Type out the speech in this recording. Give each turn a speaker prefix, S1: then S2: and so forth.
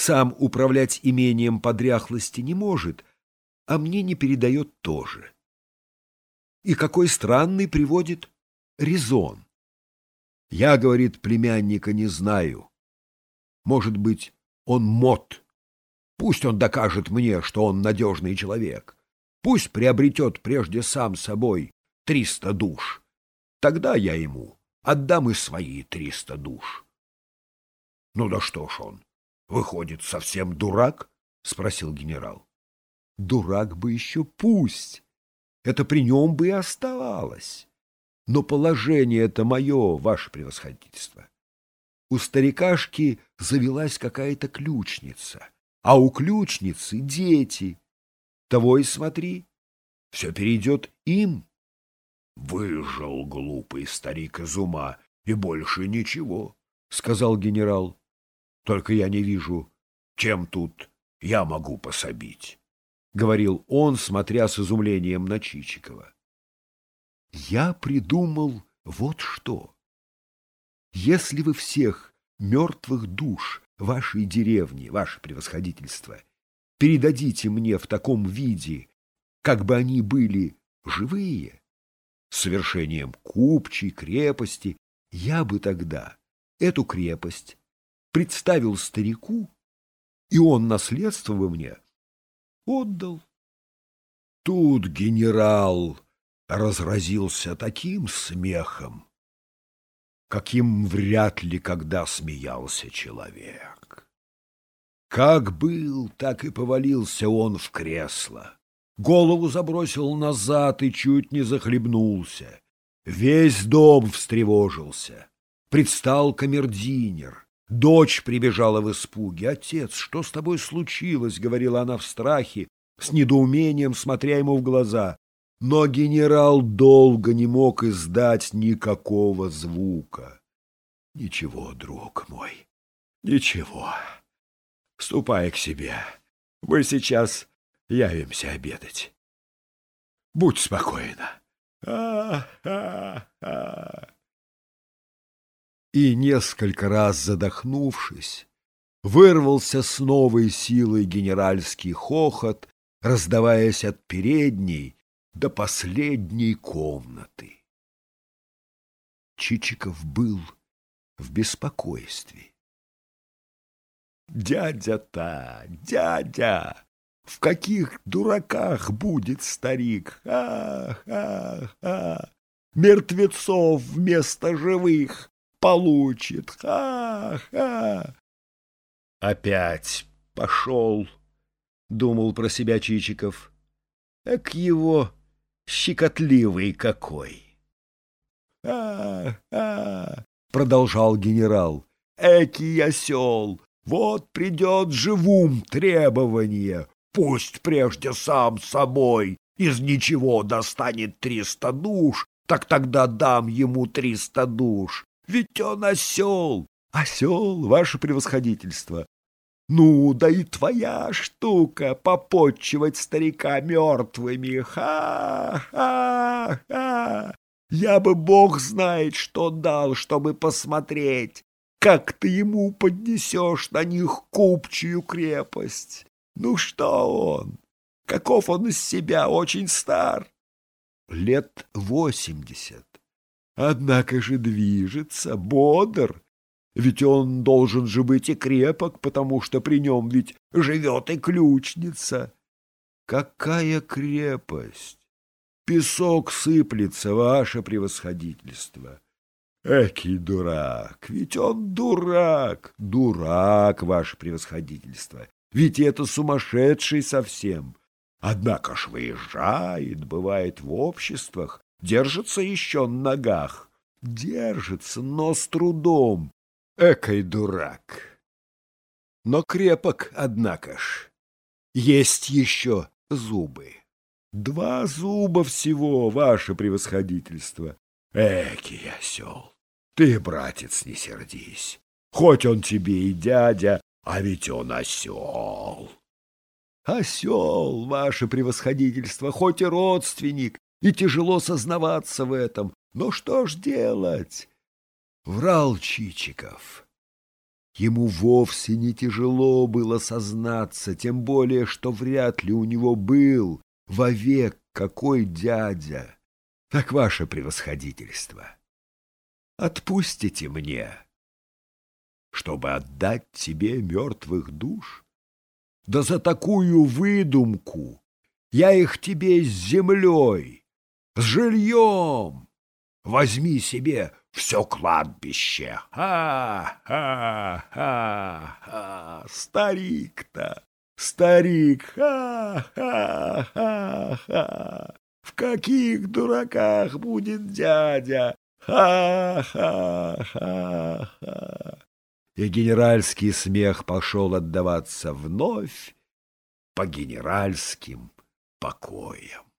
S1: сам управлять имением подряхлости не может, а мне не передает тоже. И какой странный приводит резон. Я, говорит, племянника не знаю. Может быть, он мод. Пусть он докажет мне, что он надежный человек. Пусть приобретет прежде сам собой триста душ. Тогда я ему отдам и свои триста душ. — Ну да что ж он, выходит, совсем дурак? — спросил генерал. — Дурак бы еще пусть. Это при нем бы и оставалось. Но положение это мое, ваше превосходительство. У старикашки завелась какая-то ключница, а у ключницы дети. Того и смотри, все перейдет им. Выжил глупый старик из ума, и больше ничего, — сказал генерал. Только я не вижу, чем тут я могу пособить, — говорил он, смотря с изумлением на Чичикова. Я придумал вот что. Если вы всех мертвых душ вашей деревни, ваше превосходительство, передадите мне в таком виде, как бы они были живые, с совершением купчей, крепости, я бы тогда эту крепость представил старику, и он наследство бы мне отдал. Тут генерал разразился таким смехом, каким вряд ли когда смеялся человек. Как был, так и повалился он в кресло. Голову забросил назад и чуть не захлебнулся. Весь дом встревожился. Предстал камердинер. Дочь прибежала в испуге. «Отец, что с тобой случилось?» — говорила она в страхе, с недоумением смотря ему в глаза. Но генерал долго не мог издать никакого звука. — Ничего, друг мой, ничего. Ступай к себе. Мы сейчас явимся обедать. Будь спокойна. А -а -а И несколько раз задохнувшись, вырвался с новой силой генеральский хохот, раздаваясь от передней, до последней комнаты. Чичиков был в беспокойстве. «Дядя-то, дядя! В каких дураках будет старик? Ха-ха-ха! Мертвецов вместо живых получит! Ха-ха!» «Опять пошел!» — думал про себя Чичиков. «Эк его щекотливый какой. А, а, продолжал генерал, эки осел, вот придет живум требование, пусть прежде сам собой из ничего достанет триста душ, так тогда дам ему триста душ, ведь он осел, осел, ваше превосходительство, ну, да и твоя штука — попотчевать старика мертвыми. Ха-ха-ха! Я бы бог знает, что дал, чтобы посмотреть, как ты ему поднесешь на них купчую крепость. Ну что он? Каков он из себя? Очень стар. Лет восемьдесят. Однако же движется, бодр, ведь он должен же быть и крепок, потому что при нем ведь живет и ключница. Какая крепость! Песок сыплется, ваше превосходительство. Экий дурак, ведь он дурак, дурак, ваше превосходительство. Ведь это сумасшедший совсем. Однако ж выезжает, бывает в обществах, держится еще на ногах. Держится, но с трудом. Экой дурак. Но крепок, однако ж. Есть еще зубы. Два зуба всего, ваше превосходительство. Экий осел. Ты, братец, не сердись. Хоть он тебе и дядя, а ведь он осел. Осел, ваше превосходительство, хоть и родственник, и тяжело сознаваться в этом. Но что ж делать? Врал Чичиков. Ему вовсе не тяжело было сознаться, тем более, что вряд ли у него был вовек какой дядя. Так ваше превосходительство, отпустите мне, чтобы отдать тебе мертвых душ? Да за такую выдумку я их тебе с землей, с жильем. Возьми себе все кладбище. Ха-ха-ха-ха! Старик-то, старик, ха-ха-ха-ха! В каких дураках будет дядя? Ха-ха-ха-ха! И генеральский смех пошел отдаваться вновь по генеральским покоям.